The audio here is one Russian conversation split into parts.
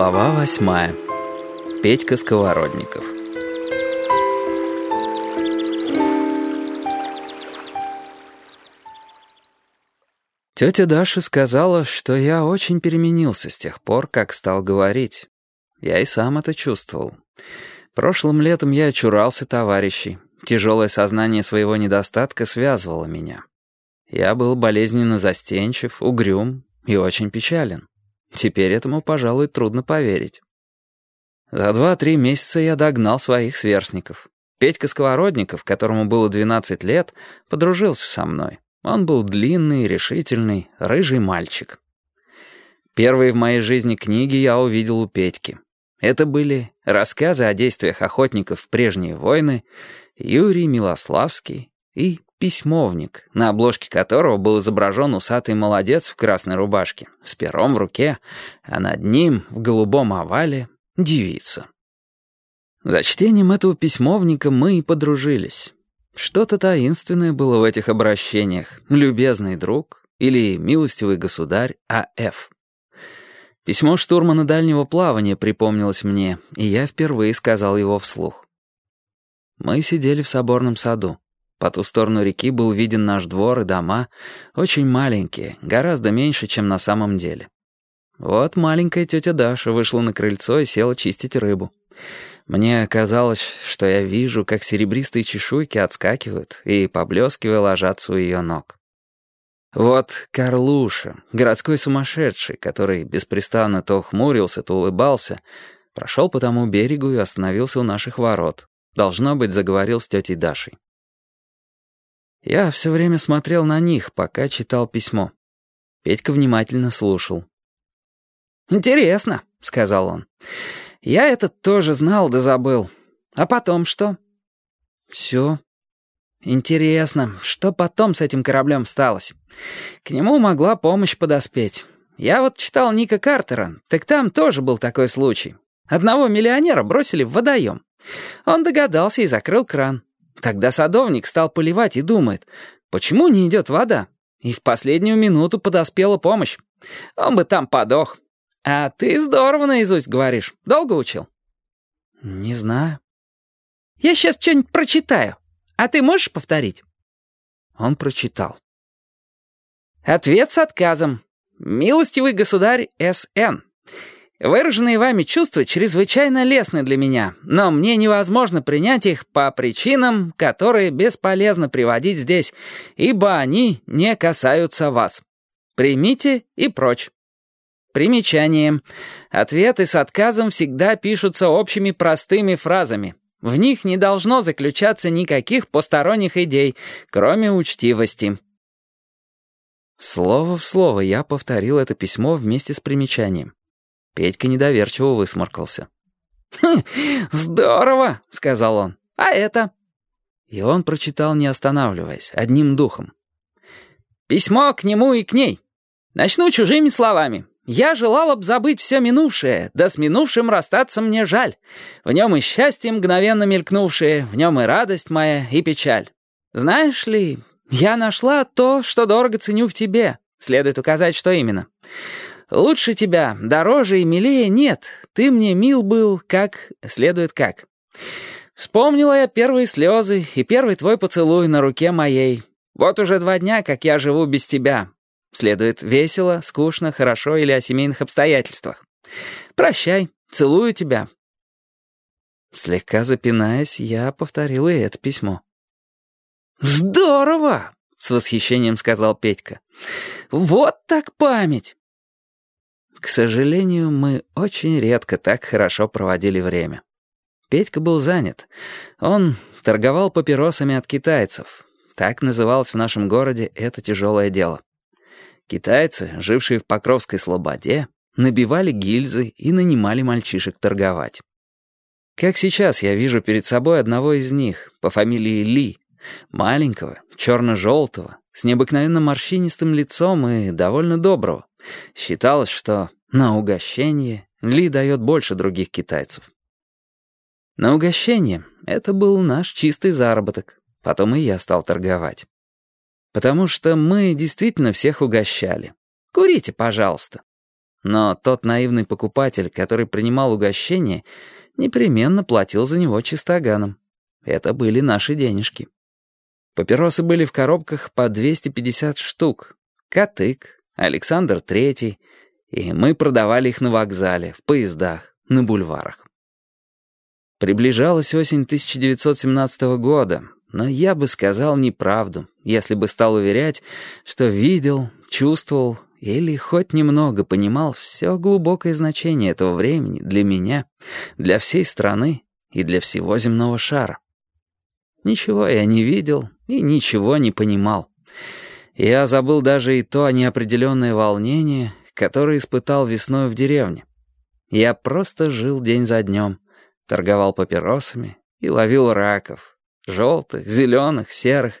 Глава восьмая. Петька Сковородников. Тетя Даша сказала, что я очень переменился с тех пор, как стал говорить. Я и сам это чувствовал. Прошлым летом я очурался товарищей. Тяжелое сознание своего недостатка связывало меня. Я был болезненно застенчив, угрюм и очень печален. Теперь этому, пожалуй, трудно поверить. За два-три месяца я догнал своих сверстников. Петька Сковородников, которому было 12 лет, подружился со мной. Он был длинный, решительный, рыжий мальчик. Первые в моей жизни книги я увидел у Петьки. Это были рассказы о действиях охотников в прежние войны, Юрий Милославский и письмовник, на обложке которого был изображен усатый молодец в красной рубашке, с пером в руке, а над ним, в голубом овале, девица. За чтением этого письмовника мы и подружились. Что-то таинственное было в этих обращениях, любезный друг или милостивый государь А.Ф. Письмо штурмана дальнего плавания припомнилось мне, и я впервые сказал его вслух. Мы сидели в соборном саду. По ту сторону реки был виден наш двор и дома, очень маленькие, гораздо меньше, чем на самом деле. Вот маленькая тетя Даша вышла на крыльцо и села чистить рыбу. Мне казалось, что я вижу, как серебристые чешуйки отскакивают и, поблескивая, ложатся у ее ног. Вот Карлуша, городской сумасшедший, который беспрестанно то хмурился, то улыбался, прошел по тому берегу и остановился у наших ворот. Должно быть, заговорил с тетей Дашей. Я все время смотрел на них, пока читал письмо. Петька внимательно слушал. «Интересно», — сказал он. «Я этот тоже знал да забыл. А потом что?» «Все». «Интересно, что потом с этим кораблем сталось? К нему могла помощь подоспеть. Я вот читал Ника Картера, так там тоже был такой случай. Одного миллионера бросили в водоем. Он догадался и закрыл кран. Тогда садовник стал поливать и думает, почему не идет вода? И в последнюю минуту подоспела помощь. Он бы там подох. А ты здорово наизусть говоришь. Долго учил? Не знаю. Я сейчас что-нибудь прочитаю. А ты можешь повторить? Он прочитал. Ответ с отказом. Милостивый государь С.Н. Выраженные вами чувства чрезвычайно лестны для меня, но мне невозможно принять их по причинам, которые бесполезно приводить здесь, ибо они не касаются вас. Примите и прочь. Примечание. Ответы с отказом всегда пишутся общими простыми фразами. В них не должно заключаться никаких посторонних идей, кроме учтивости. Слово в слово я повторил это письмо вместе с примечанием. Петька недоверчиво высморкался. «Хм, «Здорово!» — сказал он. «А это?» И он прочитал, не останавливаясь, одним духом. «Письмо к нему и к ней. Начну чужими словами. Я желал б забыть все минувшее, да с минувшим расстаться мне жаль. В нем и счастье мгновенно мелькнувшее, в нем и радость моя, и печаль. Знаешь ли, я нашла то, что дорого ценю в тебе. Следует указать, что именно. Лучше тебя, дороже и милее нет. Ты мне мил был, как... следует как. Вспомнила я первые слезы и первый твой поцелуй на руке моей. Вот уже два дня, как я живу без тебя. Следует весело, скучно, хорошо или о семейных обстоятельствах. Прощай, целую тебя. Слегка запинаясь, я повторил и это письмо. «Здорово!» — с восхищением сказал Петька. «Вот так память!» К сожалению, мы очень редко так хорошо проводили время. Петька был занят. Он торговал папиросами от китайцев. Так называлось в нашем городе это тяжелое дело. Китайцы, жившие в Покровской слободе, набивали гильзы и нанимали мальчишек торговать. Как сейчас я вижу перед собой одного из них, по фамилии Ли, маленького, черно-желтого, с необыкновенно морщинистым лицом и довольно доброго. Считалось, что на угощение Ли дает больше других китайцев. На угощение это был наш чистый заработок. Потом и я стал торговать. Потому что мы действительно всех угощали. Курите, пожалуйста. Но тот наивный покупатель, который принимал угощение, непременно платил за него чистоганом. Это были наши денежки. Папиросы были в коробках по 250 штук. Катык, Александр Третий. И мы продавали их на вокзале, в поездах, на бульварах. Приближалась осень 1917 года, но я бы сказал неправду, если бы стал уверять, что видел, чувствовал или хоть немного понимал все глубокое значение этого времени для меня, для всей страны и для всего земного шара. Ничего я не видел и ничего не понимал. Я забыл даже и то неопределенное волнение, которое испытал весной в деревне. Я просто жил день за днем, торговал папиросами и ловил раков. Желтых, зеленых, серых.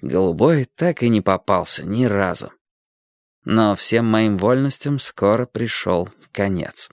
Голубой так и не попался ни разу. Но всем моим вольностям скоро пришел конец.